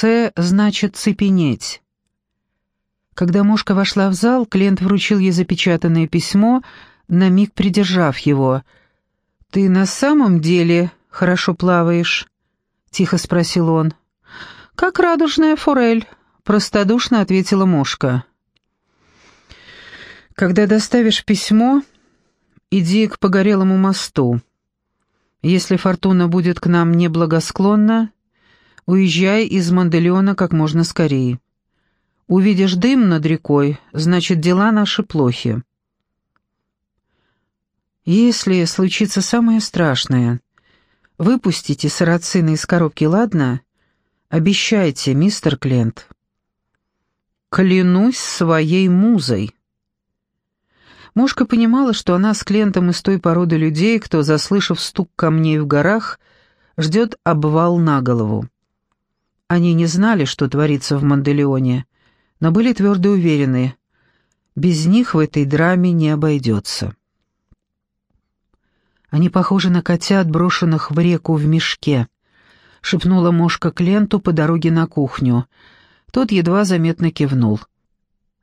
«Ц» значит «цепенеть». Когда мушка вошла в зал, клиент вручил ей запечатанное письмо, на миг придержав его. «Ты на самом деле хорошо плаваешь?» — тихо спросил он. «Как радужная форель», — простодушно ответила мушка. «Когда доставишь письмо, иди к погорелому мосту. Если фортуна будет к нам неблагосклонна, уезжай из Манделеона как можно скорее. Увидишь дым над рекой, значит, дела наши плохи. Если случится самое страшное, выпустите сарацина из коробки, ладно? Обещайте, мистер Клент. Клянусь своей музой. Мушка понимала, что она с Клентом из той породы людей, кто, заслышав стук камней в горах, ждет обвал на голову. Они не знали, что творится в Манделеоне, но были твердо уверены, без них в этой драме не обойдется. Они похожи на котят, брошенных в реку в мешке, шепнула мошка Кленту по дороге на кухню. Тот едва заметно кивнул.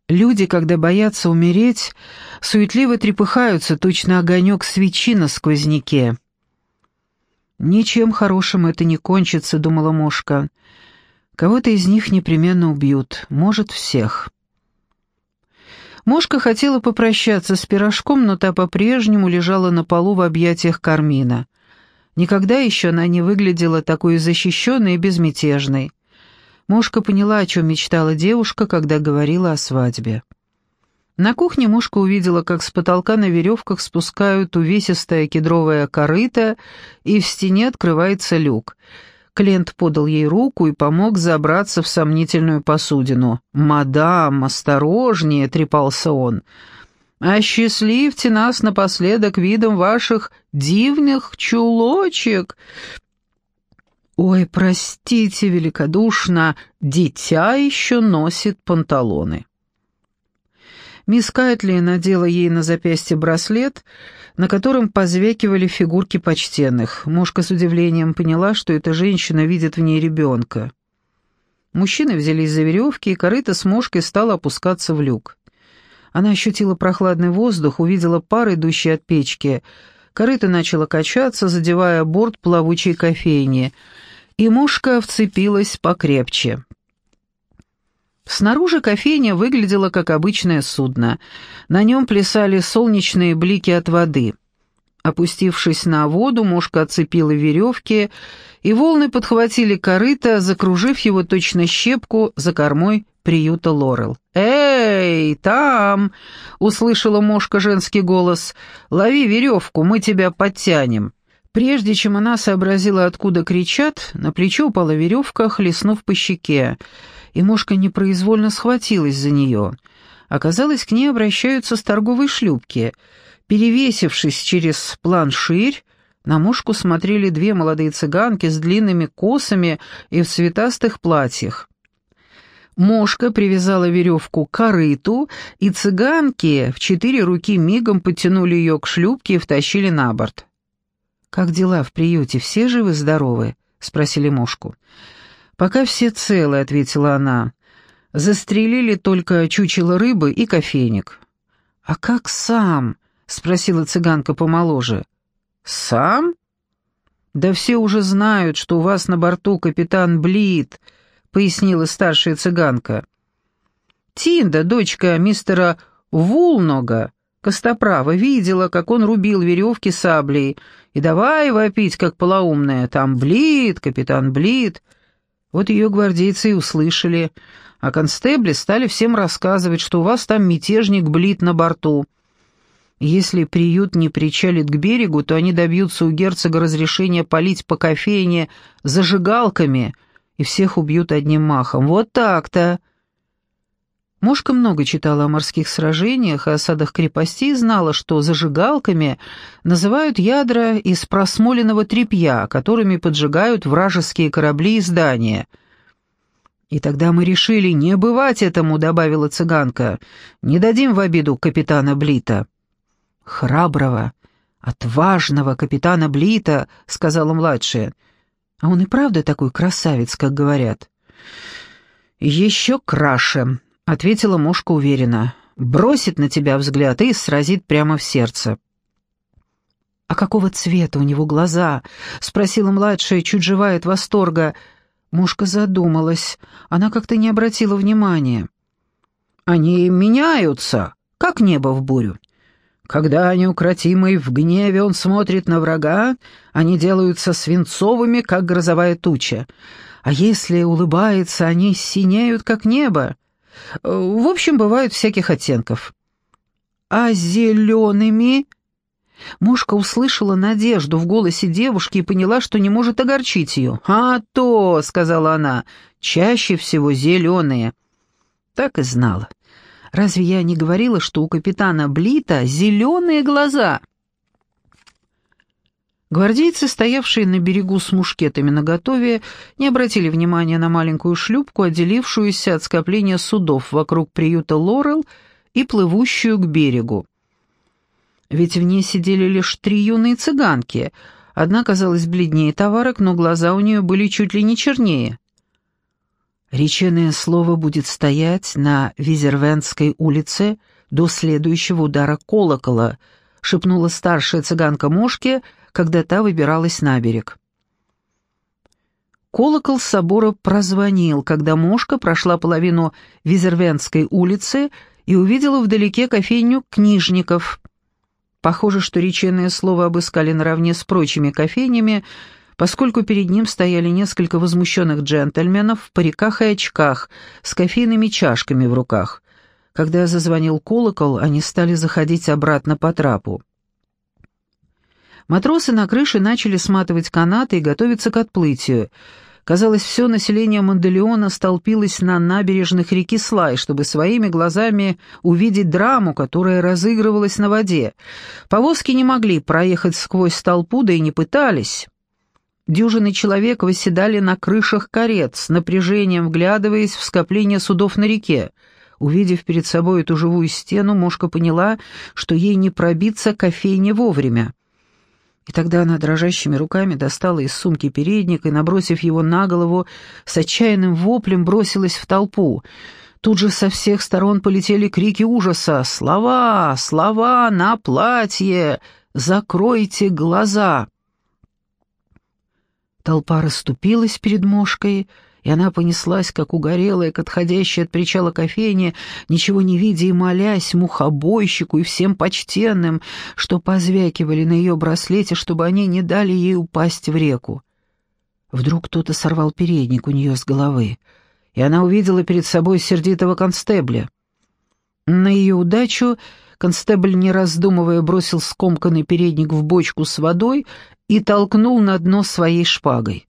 Люди, когда боятся умереть, суетливо трепыхаются, точно огонек свечи на сквозняке. «Ничем хорошим это не кончится», — думала Мошка. «Кого-то из них непременно убьют, может, всех». Мошка хотела попрощаться с пирожком, но та по-прежнему лежала на полу в объятиях Кармина. Никогда еще она не выглядела такой защищенной и безмятежной. Мушка поняла, о чем мечтала девушка, когда говорила о свадьбе. На кухне Мушка увидела, как с потолка на веревках спускают увесистое кедровое корыто, и в стене открывается люк. Клент подал ей руку и помог забраться в сомнительную посудину. «Мадам, осторожнее!» — трепался он. «Осчастливьте нас напоследок видом ваших дивных чулочек!» «Ой, простите великодушно, дитя еще носит панталоны». Мисс Кайтли надела ей на запястье браслет, на котором позвякивали фигурки почтенных. Мушка с удивлением поняла, что эта женщина видит в ней ребенка. Мужчины взялись за веревки, и корыто с мушкой стало опускаться в люк. Она ощутила прохладный воздух, увидела пар, идущий от печки. Корыто начало качаться, задевая борт плавучей кофейни — и мушка вцепилась покрепче. Снаружи кофейня выглядела как обычное судно. На нем плясали солнечные блики от воды. Опустившись на воду, мушка отцепила веревки, и волны подхватили корыто, закружив его точно щепку за кормой приюта Лорел. «Эй, там!» — услышала мушка женский голос. «Лови веревку, мы тебя подтянем». Прежде чем она сообразила, откуда кричат, на плечо упала веревка, хлестнув по щеке, и мушка непроизвольно схватилась за нее. Оказалось, к ней обращаются с торговой шлюпки. Перевесившись через планширь, на мушку смотрели две молодые цыганки с длинными косами и в цветастых платьях. Мошка привязала веревку к корыту, и цыганки в четыре руки мигом подтянули ее к шлюпке и втащили на борт. «Как дела в приюте? Все живы-здоровы?» — спросили мушку. «Пока все целы», — ответила она. «Застрелили только чучело рыбы и кофейник». «А как сам?» — спросила цыганка помоложе. «Сам?» «Да все уже знают, что у вас на борту капитан Блит», — пояснила старшая цыганка. «Тинда, дочка мистера Вулнога, Костоправа видела, как он рубил веревки саблей, и давай вопить, как полоумная, там Блит, капитан Блит. Вот ее гвардейцы и услышали, а констебли стали всем рассказывать, что у вас там мятежник Блит на борту. Если приют не причалит к берегу, то они добьются у герцога разрешения полить по кофейне зажигалками и всех убьют одним махом. Вот так-то!» Мошка много читала о морских сражениях и осадах крепостей знала, что зажигалками называют ядра из просмоленного тряпья, которыми поджигают вражеские корабли и здания. «И тогда мы решили не бывать этому», — добавила цыганка. «Не дадим в обиду капитана Блита». «Храброго, отважного капитана Блита», — сказала младшая. «А он и правда такой красавец, как говорят». «Еще краше», — ответила Мошка уверенно. «Бросит на тебя взгляд и сразит прямо в сердце». «А какого цвета у него глаза?» — спросила младшая, чуть живая от восторга. Мушка задумалась. Она как-то не обратила внимания. «Они меняются, как небо в бурю. Когда неукротимый в гневе он смотрит на врага, они делаются свинцовыми, как грозовая туча. А если улыбается, они синеют, как небо. В общем, бывают всяких оттенков. А зелеными Мушка услышала надежду в голосе девушки и поняла, что не может огорчить ее. «А то», — сказала она, — «чаще всего зеленые». Так и знала. Разве я не говорила, что у капитана Блита зеленые глаза?» Гвардейцы, стоявшие на берегу с мушкетами наготове, не обратили внимания на маленькую шлюпку, отделившуюся от скопления судов вокруг приюта Лорел и плывущую к берегу. Ведь в ней сидели лишь три юные цыганки. Одна казалась бледнее товарок, но глаза у нее были чуть ли не чернее. Реченое слово будет стоять на Визервенской улице до следующего удара колокола, шепнула старшая цыганка Мошке, когда та выбиралась на берег. Колокол собора прозвонил, когда Мошка прошла половину Визервенской улицы и увидела вдалеке кофейню книжников — Похоже, что реченное слово обыскали наравне с прочими кофейнями, поскольку перед ним стояли несколько возмущенных джентльменов в париках и очках с кофейными чашками в руках. Когда зазвонил колокол, они стали заходить обратно по трапу. Матросы на крыше начали сматывать канаты и готовиться к отплытию — Казалось, все население Манделеона столпилось на набережных реки Слай, чтобы своими глазами увидеть драму, которая разыгрывалась на воде. Повозки не могли проехать сквозь толпу, да и не пытались. Дюжины человек восседали на крышах карет, с напряжением вглядываясь в скопление судов на реке. Увидев перед собой эту живую стену, Мошка поняла, что ей не пробиться кофейне вовремя. И тогда она дрожащими руками достала из сумки передник и, набросив его на голову, с отчаянным воплем бросилась в толпу. Тут же со всех сторон полетели крики ужаса. «Слова! Слова на платье! Закройте глаза!» Толпа расступилась перед мошкой, и она понеслась, как угорелая, к отходящей от причала кофейне, ничего не видя и молясь мухобойщику и всем почтенным, что позвякивали на ее браслете, чтобы они не дали ей упасть в реку. Вдруг кто-то сорвал передник у нее с головы, и она увидела перед собой сердитого констебля. На ее удачу констебль, не раздумывая, бросил скомканный передник в бочку с водой и толкнул на дно своей шпагой.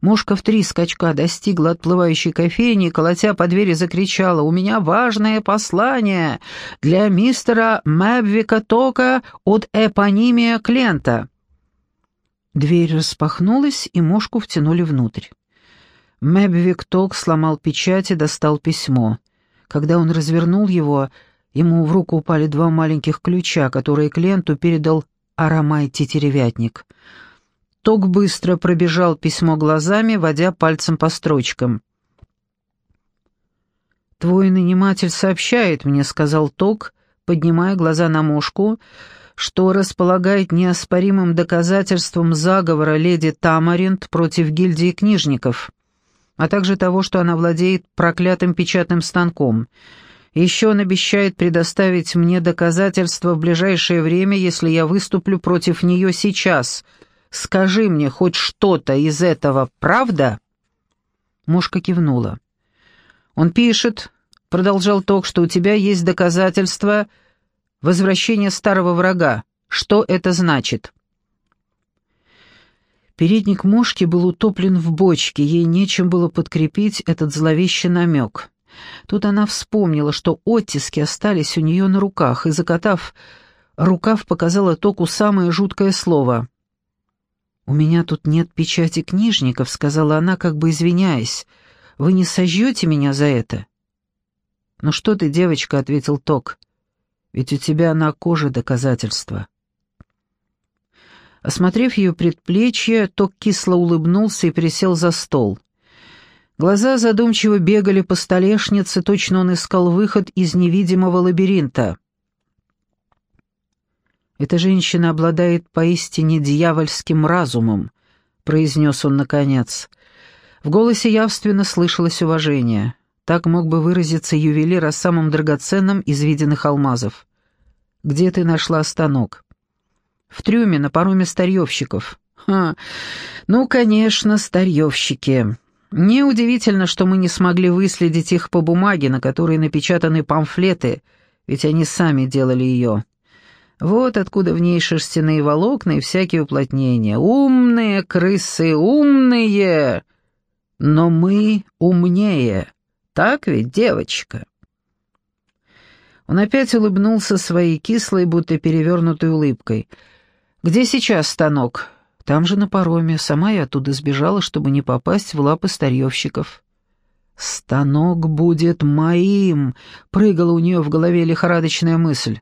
Мушка в три скачка достигла отплывающей кофейни, колотя по двери закричала «У меня важное послание для мистера Мэбвика Тока от эпонимия Клента». Дверь распахнулась, и Мошку втянули внутрь. Мэбвик Ток сломал печать и достал письмо. Когда он развернул его, ему в руку упали два маленьких ключа, которые Кленту передал Арамай Тетеревятник — Ток быстро пробежал письмо глазами, водя пальцем по строчкам. «Твой наниматель сообщает мне», — сказал Ток, поднимая глаза на мушку, что располагает неоспоримым доказательством заговора леди Тамаринт против гильдии книжников, а также того, что она владеет проклятым печатным станком. Еще он обещает предоставить мне доказательства в ближайшее время, если я выступлю против нее сейчас — Скажи мне, хоть что-то из этого правда?» Мушка кивнула. «Он пишет», — продолжал Ток, — «что у тебя есть доказательства возвращения старого врага. Что это значит?» Передник Мошки был утоплен в бочке, ей нечем было подкрепить этот зловещий намек. Тут она вспомнила, что оттиски остались у нее на руках, и, закатав рукав, показала Току самое жуткое слово — «У меня тут нет печати книжников», — сказала она, как бы извиняясь. «Вы не сожжете меня за это?» «Ну что ты, девочка», — ответил Ток. «Ведь у тебя на коже доказательства». Осмотрев ее предплечье, Ток кисло улыбнулся и присел за стол. Глаза задумчиво бегали по столешнице, точно он искал выход из невидимого лабиринта. «Эта женщина обладает поистине дьявольским разумом», — произнес он наконец. В голосе явственно слышалось уважение. Так мог бы выразиться ювелир о самом драгоценном из виденных алмазов. «Где ты нашла станок?» «В трюме, на пароме старьевщиков». «Ха, ну, конечно, старьевщики. Неудивительно, что мы не смогли выследить их по бумаге, на которой напечатаны памфлеты, ведь они сами делали ее». Вот откуда в ней шерстяные волокна и всякие уплотнения. Умные крысы, умные! Но мы умнее. Так ведь, девочка?» Он опять улыбнулся своей кислой, будто перевернутой улыбкой. «Где сейчас станок?» «Там же на пароме. Сама я оттуда сбежала, чтобы не попасть в лапы старьевщиков». «Станок будет моим!» — прыгала у нее в голове лихорадочная мысль.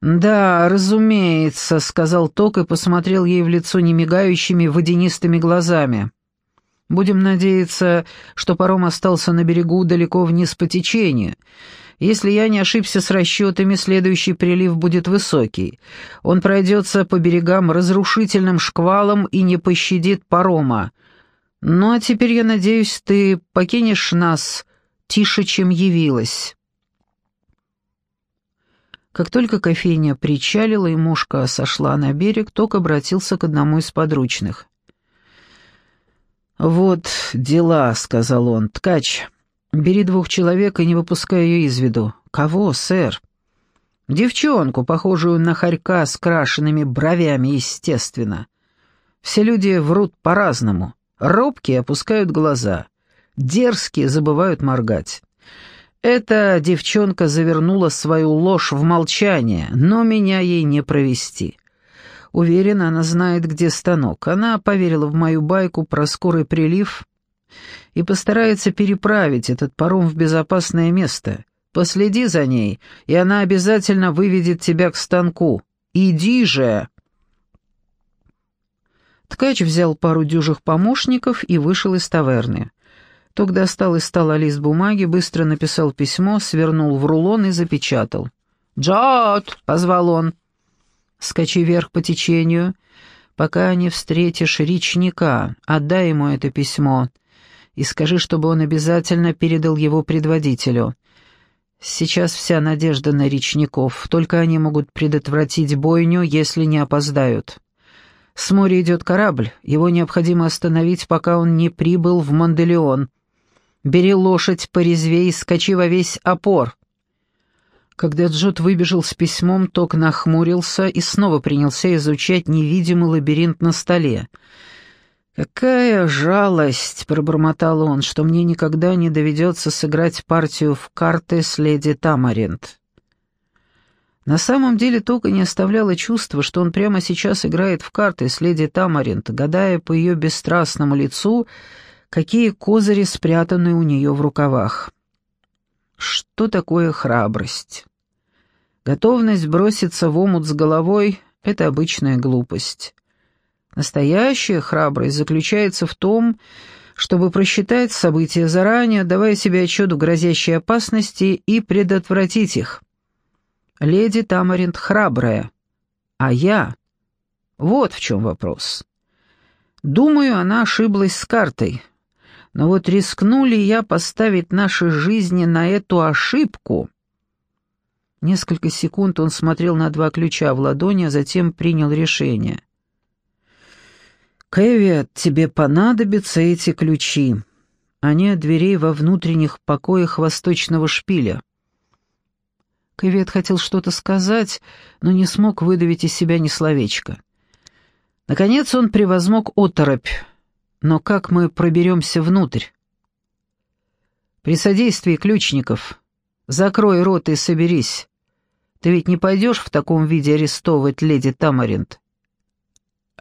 «Да, разумеется», — сказал Ток и посмотрел ей в лицо немигающими водянистыми глазами. «Будем надеяться, что паром остался на берегу далеко вниз по течению. Если я не ошибся с расчетами, следующий прилив будет высокий. Он пройдется по берегам разрушительным шквалом и не пощадит парома. Ну а теперь, я надеюсь, ты покинешь нас тише, чем явилась». Как только кофейня причалила и мушка сошла на берег, Ток обратился к одному из подручных. «Вот дела», — сказал он. «Ткач, бери двух человек и не выпускай ее из виду». «Кого, сэр?» «Девчонку, похожую на хорька с крашенными бровями, естественно. Все люди врут по-разному. Робкие опускают глаза, дерзкие забывают моргать. Эта девчонка завернула свою ложь в молчание, но меня ей не провести. Уверена, она знает, где станок. Она поверила в мою байку про скорый прилив и постарается переправить этот паром в безопасное место. Последи за ней, и она обязательно выведет тебя к станку. Иди же!» Ткач взял пару дюжих помощников и вышел из таверны. Ток достал из стола лист бумаги, быстро написал письмо, свернул в рулон и запечатал. «Джот!» — позвал он. «Скачи вверх по течению, пока не встретишь речника. Отдай ему это письмо и скажи, чтобы он обязательно передал его предводителю. Сейчас вся надежда на речников, только они могут предотвратить бойню, если не опоздают. С моря идет корабль, его необходимо остановить, пока он не прибыл в Манделеон». Бери лошадь порезвей, скачи во весь опор». Когда Джот выбежал с письмом, Ток нахмурился и снова принялся изучать невидимый лабиринт на столе. «Какая жалость!» — пробормотал он, — «что мне никогда не доведется сыграть партию в карты с леди Тамаринт». На самом деле Тока не оставляло чувства, что он прямо сейчас играет в карты с леди Тамаринт, гадая по ее бесстрастному лицу, какие козыри спрятаны у нее в рукавах. Что такое храбрость? Готовность броситься в омут с головой — это обычная глупость. Настоящая храбрость заключается в том, чтобы просчитать события заранее, давая себе отчет в грозящей опасности и предотвратить их. Леди Тамаринт храбрая, а я... Вот в чем вопрос. Думаю, она ошиблась с картой. Но вот рискну ли я поставить наши жизни на эту ошибку? Несколько секунд он смотрел на два ключа в ладони, а затем принял решение. «Кэвиат, тебе понадобятся эти ключи. Они от дверей во внутренних покоях восточного шпиля». Кэвиат хотел что-то сказать, но не смог выдавить из себя ни словечка. Наконец он превозмог оторопь. Но как мы проберемся внутрь? При содействии ключников. Закрой рот и соберись. Ты ведь не пойдешь в таком виде арестовывать леди Тамаринт?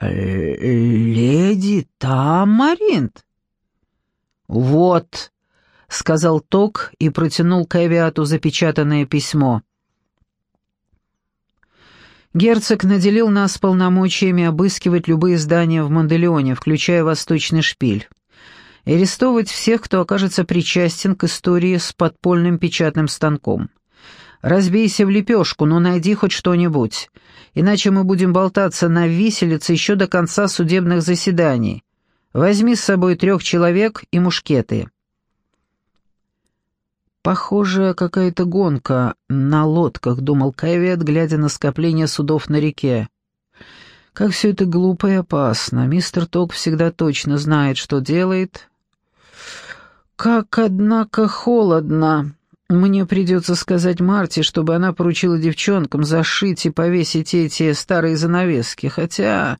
«Леди Тамаринт?» «Вот», — сказал Ток и протянул к Авиату запечатанное письмо. Герцог наделил нас полномочиями обыскивать любые здания в Манделеоне, включая Восточный шпиль. и арестовывать всех, кто окажется причастен к истории с подпольным печатным станком. Разбейся в лепешку, но найди хоть что-нибудь, иначе мы будем болтаться на виселице еще до конца судебных заседаний. Возьми с собой трех человек и мушкеты». «Похоже, какая-то гонка на лодках», — думал Кэвиат, глядя на скопление судов на реке. «Как все это глупо и опасно. Мистер Ток всегда точно знает, что делает. Как, однако, холодно. Мне придется сказать Марте, чтобы она поручила девчонкам зашить и повесить эти старые занавески, хотя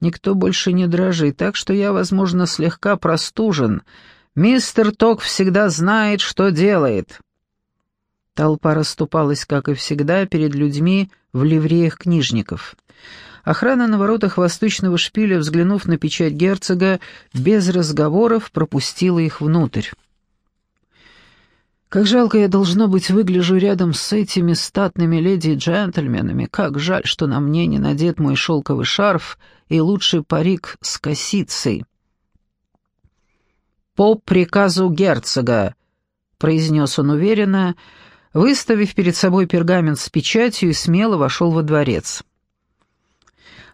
никто больше не дрожит, так что я, возможно, слегка простужен». Мистер Ток всегда знает, что делает». Толпа расступалась, как и всегда, перед людьми в ливреях книжников. Охрана на воротах восточного шпиля, взглянув на печать герцога, без разговоров пропустила их внутрь. Как жалко я, должно быть, выгляжу рядом с этими статными леди и джентльменами. Как жаль, что на мне не надет мой шелковый шарф и лучший парик с косицей по приказу герцога», — произнес он уверенно, выставив перед собой пергамент с печатью и смело вошел во дворец.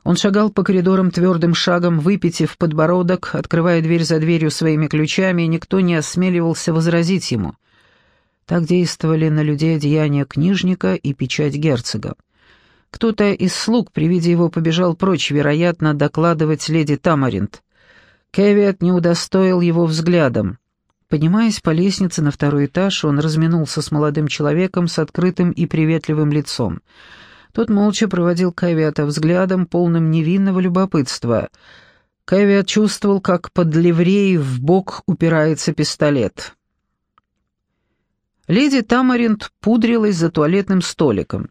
Он шагал по коридорам твердым шагом, выпитив подбородок, открывая дверь за дверью своими ключами, и никто не осмеливался возразить ему. Так действовали на людей одеяния книжника и печать герцога. Кто-то из слуг при виде его побежал прочь, вероятно, докладывать леди Тамаринт. Кевиат не удостоил его взглядом. Поднимаясь по лестнице на второй этаж, он разминулся с молодым человеком с открытым и приветливым лицом. Тот молча проводил Кевиата взглядом, полным невинного любопытства. Кевиат чувствовал, как под ливреей в бок упирается пистолет. Леди Тамаринт пудрилась за туалетным столиком.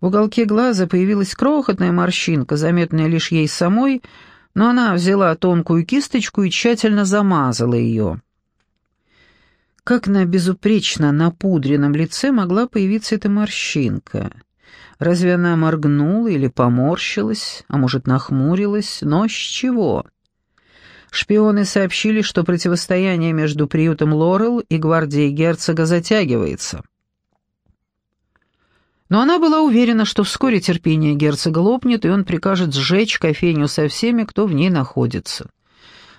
В уголке глаза появилась крохотная морщинка, заметная лишь ей самой — но она взяла тонкую кисточку и тщательно замазала ее. Как на безупречно напудренном лице могла появиться эта морщинка? Разве она моргнула или поморщилась, а может, нахмурилась? Но с чего? Шпионы сообщили, что противостояние между приютом Лорел и гвардией герцога затягивается. Но она была уверена, что вскоре терпение герцога лопнет, и он прикажет сжечь кофейню со всеми, кто в ней находится.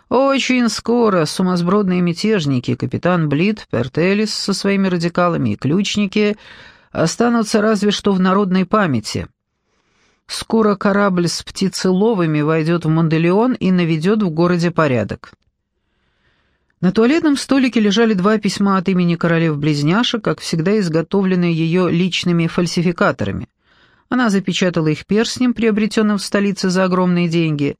Очень скоро сумасбродные мятежники, капитан Блит, Пертелис со своими радикалами и ключники останутся разве что в народной памяти. Скоро корабль с птицеловыми войдет в Монделеон и наведет в городе порядок. На туалетном столике лежали два письма от имени королев-близняшек, как всегда изготовленные ее личными фальсификаторами. Она запечатала их перстнем, приобретенным в столице за огромные деньги.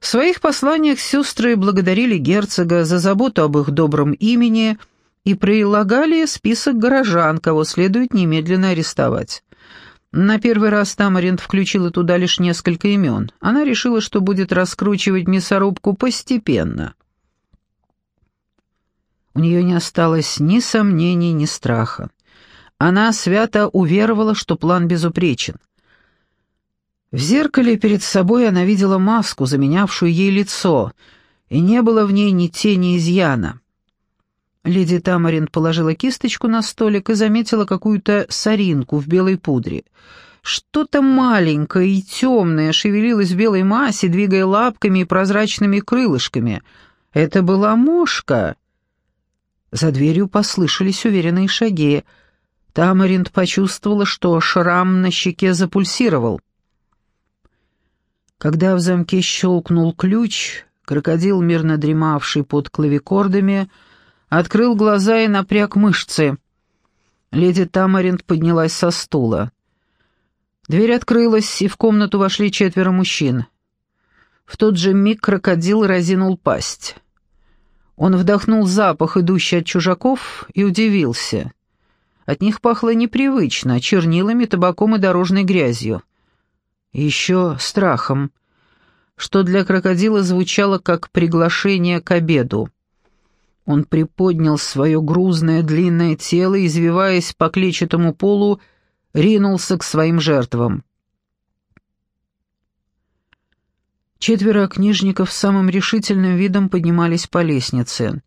В своих посланиях сестры благодарили герцога за заботу об их добром имени и прилагали список горожан, кого следует немедленно арестовать. На первый раз Тамаринт включила туда лишь несколько имен. Она решила, что будет раскручивать мясорубку постепенно. У нее не осталось ни сомнений, ни страха. Она свято уверовала, что план безупречен. В зеркале перед собой она видела маску, заменявшую ей лицо, и не было в ней ни тени изъяна. Леди Тамарин положила кисточку на столик и заметила какую-то соринку в белой пудре. Что-то маленькое и темное шевелилось в белой массе, двигая лапками и прозрачными крылышками. Это была мошка. За дверью послышались уверенные шаги. Тамаринт почувствовала, что шрам на щеке запульсировал. Когда в замке щелкнул ключ, крокодил, мирно дремавший под клавикордами, открыл глаза и напряг мышцы. Леди Тамаринт поднялась со стула. Дверь открылась, и в комнату вошли четверо мужчин. В тот же миг крокодил разинул пасть. Он вдохнул запах, идущий от чужаков, и удивился. От них пахло непривычно, чернилами, табаком и дорожной грязью. еще страхом, что для крокодила звучало как приглашение к обеду. Он приподнял свое грузное длинное тело, извиваясь по клетчатому полу, ринулся к своим жертвам. Четверо книжников самым решительным видом поднимались по лестнице.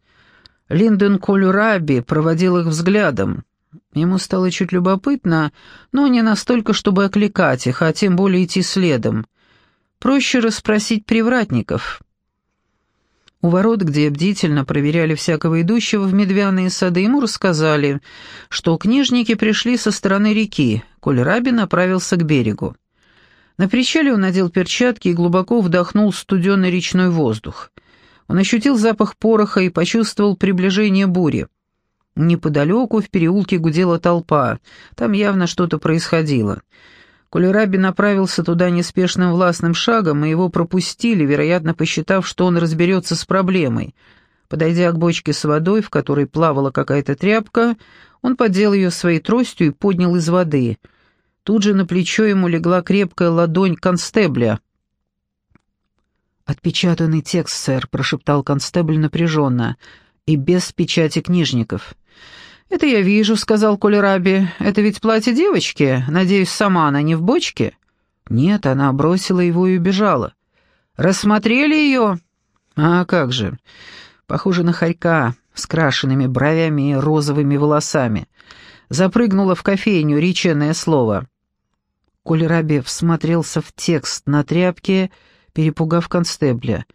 Линден Колюраби проводил их взглядом. Ему стало чуть любопытно, но не настолько, чтобы окликать их, а тем более идти следом. Проще расспросить привратников. У ворот, где бдительно проверяли всякого идущего в медвяные сады, ему рассказали, что книжники пришли со стороны реки, коль Раби направился к берегу. На причале он надел перчатки и глубоко вдохнул студеный речной воздух. Он ощутил запах пороха и почувствовал приближение бури. Неподалеку в переулке гудела толпа, там явно что-то происходило. Кулераби направился туда неспешным властным шагом, и его пропустили, вероятно, посчитав, что он разберется с проблемой. Подойдя к бочке с водой, в которой плавала какая-то тряпка, он поддел ее своей тростью и поднял из воды — Тут же на плечо ему легла крепкая ладонь констебля. «Отпечатанный текст, сэр», — прошептал констебль напряженно, — «и без печати книжников». «Это я вижу», — сказал Колераби. «Это ведь платье девочки? Надеюсь, сама она не в бочке?» «Нет, она бросила его и убежала». «Рассмотрели ее?» «А как же. Похоже на хорька с крашенными бровями и розовыми волосами. Запрыгнула в кофейню, реченное слово». Кольраби всмотрелся в текст на тряпке, перепугав констебля.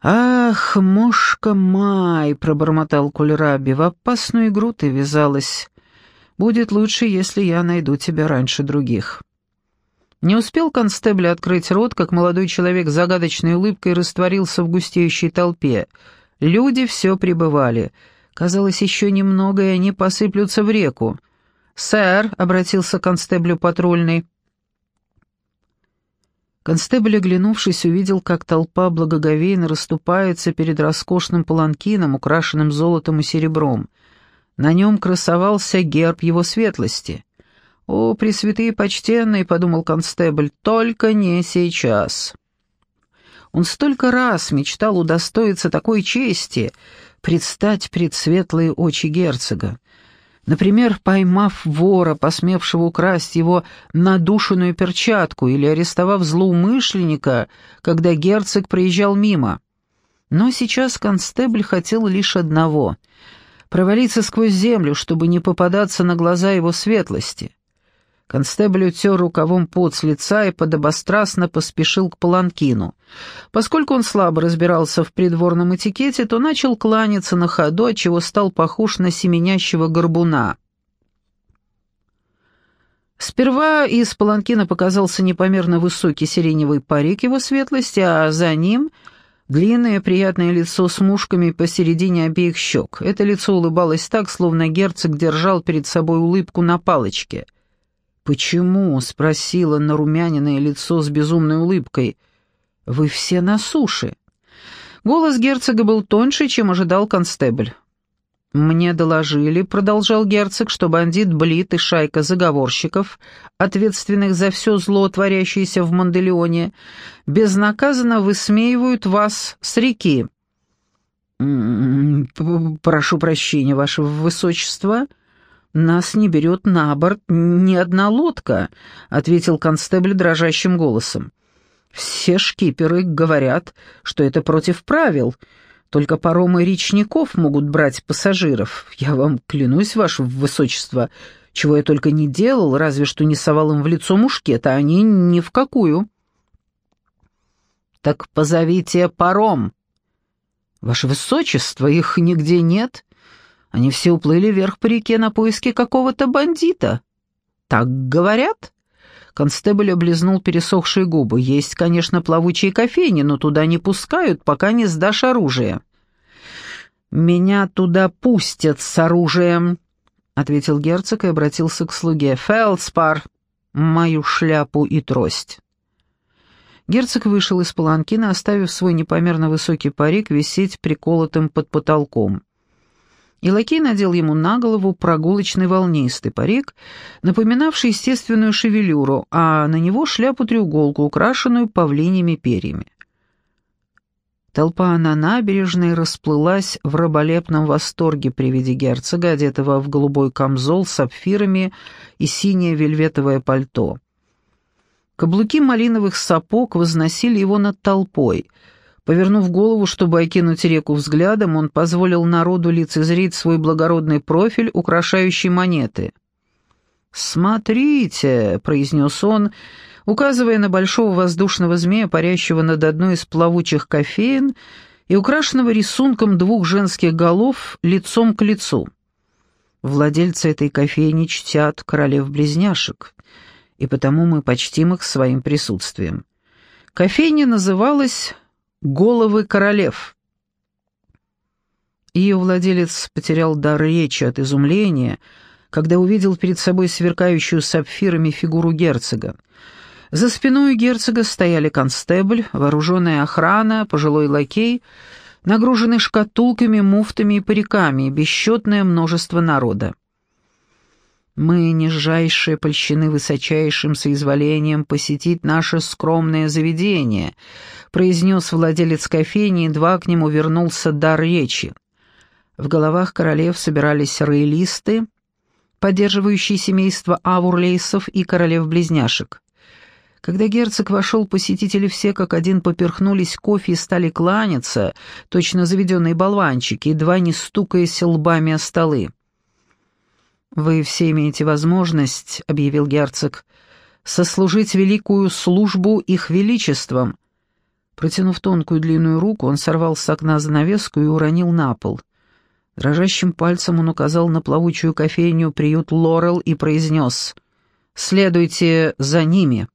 «Ах, мошка Май!» — пробормотал Кольраби. «В опасную игру ты вязалась. Будет лучше, если я найду тебя раньше других». Не успел констебль открыть рот, как молодой человек загадочной улыбкой растворился в густеющей толпе. Люди все прибывали. Казалось, еще немного, и они посыплются в реку. «Сэр», — обратился констеблю патрульный. Констебль, оглянувшись, увидел, как толпа благоговейно расступается перед роскошным паланкином, украшенным золотом и серебром. На нем красовался герб его светлости. «О, пресвятые почтенные», — подумал констебль, — «только не сейчас». Он столько раз мечтал удостоиться такой чести, предстать пред светлые очи герцога. Например, поймав вора, посмевшего украсть его надушенную перчатку, или арестовав злоумышленника, когда герцог проезжал мимо. Но сейчас констебль хотел лишь одного — провалиться сквозь землю, чтобы не попадаться на глаза его светлости. Констебль утер рукавом пот с лица и подобострастно поспешил к паланкину. Поскольку он слабо разбирался в придворном этикете, то начал кланяться на ходу, отчего стал похож на семенящего горбуна. Сперва из паланкина показался непомерно высокий сиреневый парик его светлости, а за ним длинное приятное лицо с мушками посередине обеих щек. Это лицо улыбалось так, словно герцог держал перед собой улыбку на палочке — «Почему?» — спросила нарумяненное лицо с безумной улыбкой. «Вы все на суше». Голос герцога был тоньше, чем ожидал констебль. «Мне доложили», — продолжал герцог, что бандит Блит и шайка заговорщиков, ответственных за все зло, творящееся в Манделеоне, безнаказанно высмеивают вас с реки. «Прошу прощения, ваше высочество», «Нас не берет на борт ни одна лодка», — ответил констебль дрожащим голосом. «Все шкиперы говорят, что это против правил. Только паромы речников могут брать пассажиров. Я вам клянусь, ваше высочество, чего я только не делал, разве что не совал им в лицо мушкет, а они ни в какую». «Так позовите паром». «Ваше высочество, их нигде нет». Они все уплыли вверх по реке на поиски какого-то бандита. Так говорят?» Констебль облизнул пересохшие губы. «Есть, конечно, плавучие кофейни, но туда не пускают, пока не сдашь оружие». «Меня туда пустят с оружием», — ответил герцог и обратился к слуге. «Фелдспар, мою шляпу и трость». Герцог вышел из паланкина, оставив свой непомерно высокий парик висеть приколотым под потолком и лакей надел ему на голову прогулочный волнистый парик, напоминавший естественную шевелюру, а на него шляпу-треуголку, украшенную павлиньими перьями. Толпа на набережной расплылась в раболепном восторге при виде герцога, одетого в голубой камзол с сапфирами и синее вельветовое пальто. Каблуки малиновых сапог возносили его над толпой. Повернув голову, чтобы окинуть реку взглядом, он позволил народу лицезреть свой благородный профиль, украшающий монеты. «Смотрите», — произнес он, указывая на большого воздушного змея, парящего над одной из плавучих кофеин и украшенного рисунком двух женских голов лицом к лицу. Владельцы этой кофейни чтят королев-близняшек и потому мы почтим их своим присутствием. Кофейня называлась «Головы королев». Ее владелец потерял дар речи от изумления, когда увидел перед собой сверкающую сапфирами фигуру герцога. За спиной герцога стояли констебль, вооруженная охрана, пожилой лакей, нагруженный шкатулками, муфтами и париками, бесчетное множество народа. Мы, нижайшие, польщены высочайшим соизволением посетить наше скромное заведение», — произнес владелец кофейни, едва к нему вернулся дар речи. В головах королев собирались роялисты, поддерживающие семейство Авурлейсов и королев-близняшек. Когда герцог вошел, посетители все как один поперхнулись кофе и стали кланяться, точно заведенные болванчики, едва не стукаясь лбами о столы. «Вы все имеете возможность», — объявил герцог, — «сослужить великую службу их величеством». Протянув тонкую длинную руку, он сорвал с окна занавеску и уронил на пол. Дрожащим пальцем он указал на плавучую кофейню приют Лорел и произнес «Следуйте за ними».